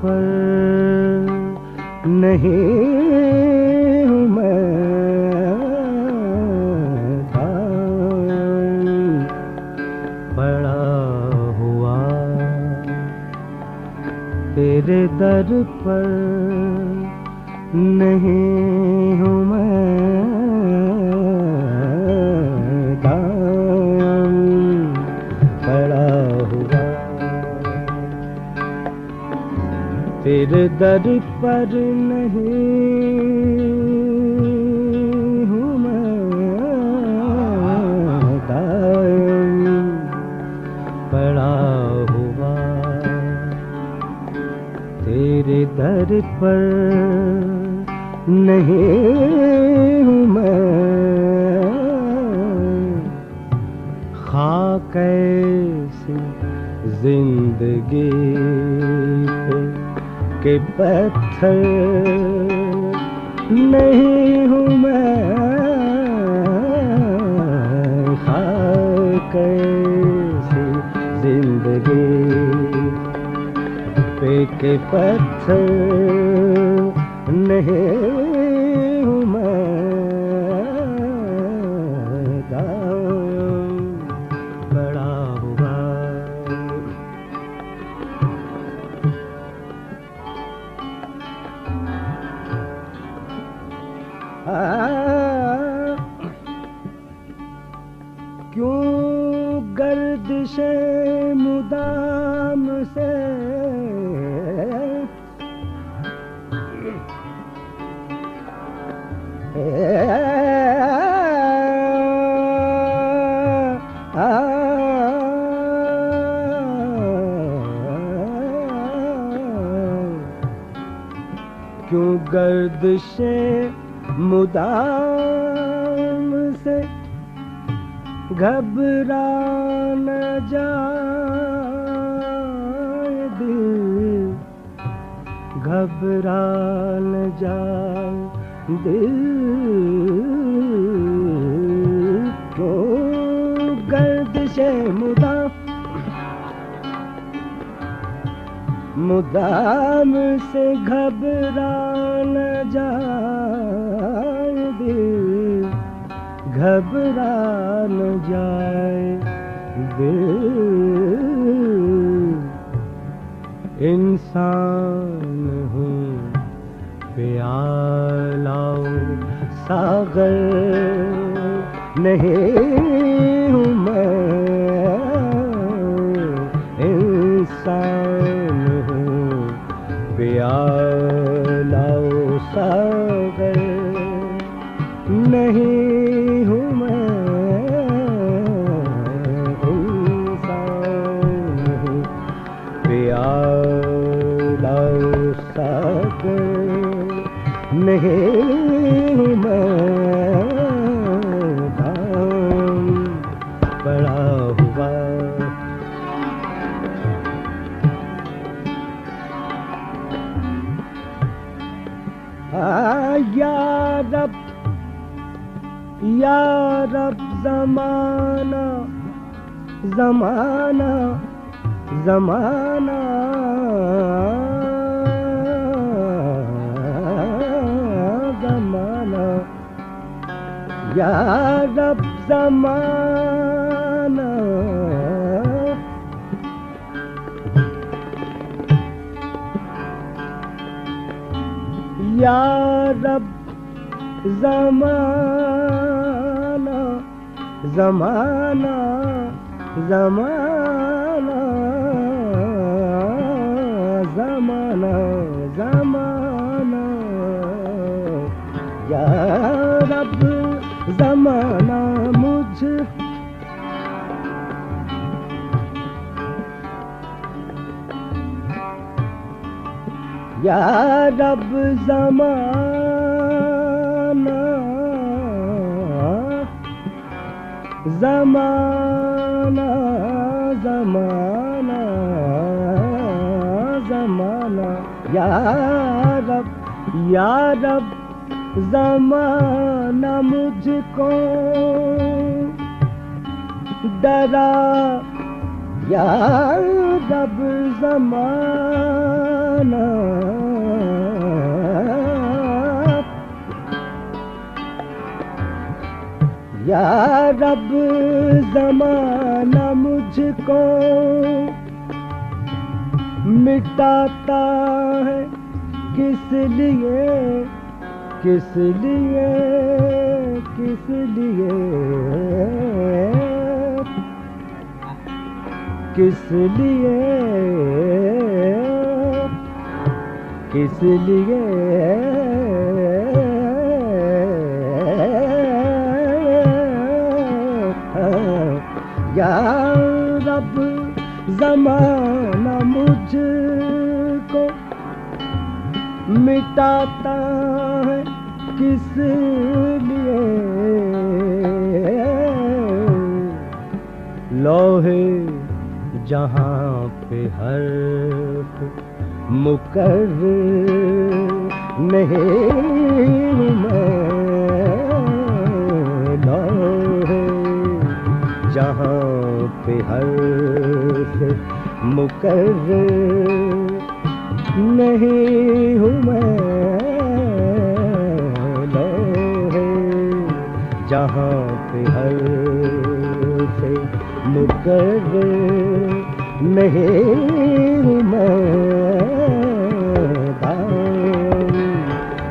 پر نہیں ہوں میں بڑا ہوا تیرے در پر نہیں ہوں میں بڑا ہوا تیرے در پر نہیں ہوں میں دائم پڑا ہوا۔ تیرے در پر نہیں ہوں میں۔ خاک زندگی کے پتھر نہیں ہوں میں خاک زندگی پے کے پتھر نہیں گردش مدام سے۔ کیوں گردش مدام گھبرا نہ جائے دل گھبرا نہ جائے دل۔ کو گردش مدام مدام سے گھبرا نہ جائے دل۔ گھبرا نہ جائے دل۔ انسان ہوں پیالاؤ ساغر نہیں۔ نہیں ہوں میں دام پڑا ہوا آ یا رب یا رب زمانہ زمانہ زمانہ۔ یا رب زمانہ۔ یا رب زمانہ زمانہ زمانہ زمانہ زمانہ۔ یا رب زمانہ زمانہ زمانہ زمانہ۔ یا رب یا رب زمانہ مجھ کو ڈرا۔ یا رب زمانہ یا رب زمانہ مجھ کو مٹاتا ہے کس لیے کس لیے کس لیے کس لیے؟ کس لیے؟ یا رب زمانہ مجھ کو مٹاتا ہے کس لیے؟ لوہے جہاں پہ ہر مقرر نہیں میں جہاں پہ ہر مقرر نہیں ہوں میں جہاں پہ ہر سے مقرر نہیں میں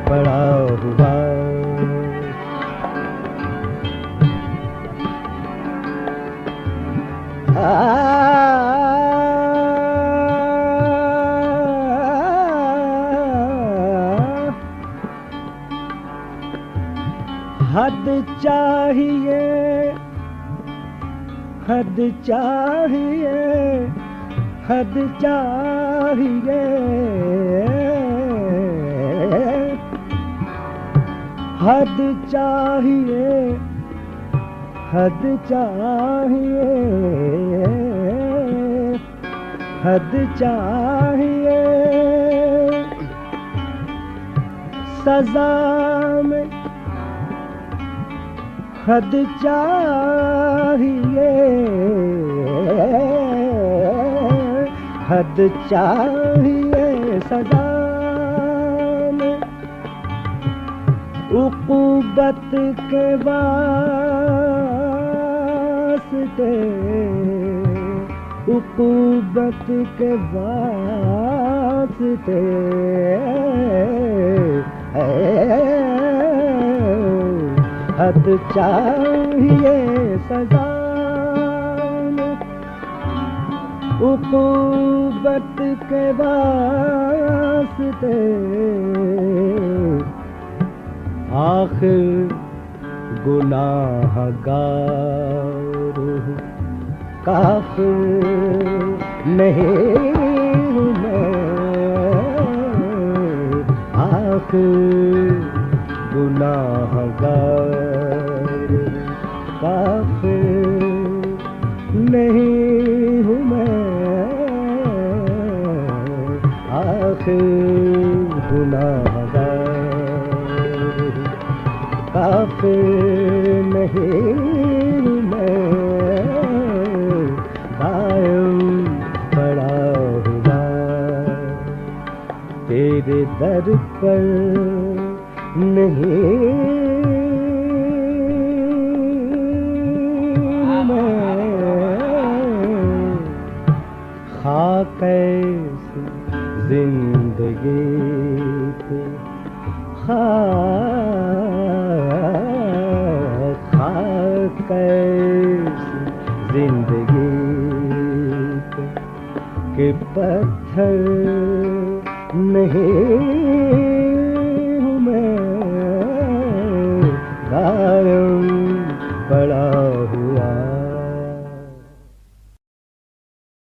پڑا ہوا۔ حد چاہیے حد چاہیے حد چاہیے۔ حد چاہیے حد چاہیے۔ حد چاہیے۔ سزا میں حد چاہیے۔ حد چاہیے سزا عقوبت کے واسطے عقوبت کے واسطے۔ حد چاہیے سزا میں عقوبت کے واسطے آخر گناہ گار کافر نہیں میں آخر گناہ گار کافر نہیں ہوں میں، آخر گناہ کافر نہیں میں دائم پڑا ہوا۔ تیرے در پر نہیں زندگی کے پتھر نہیں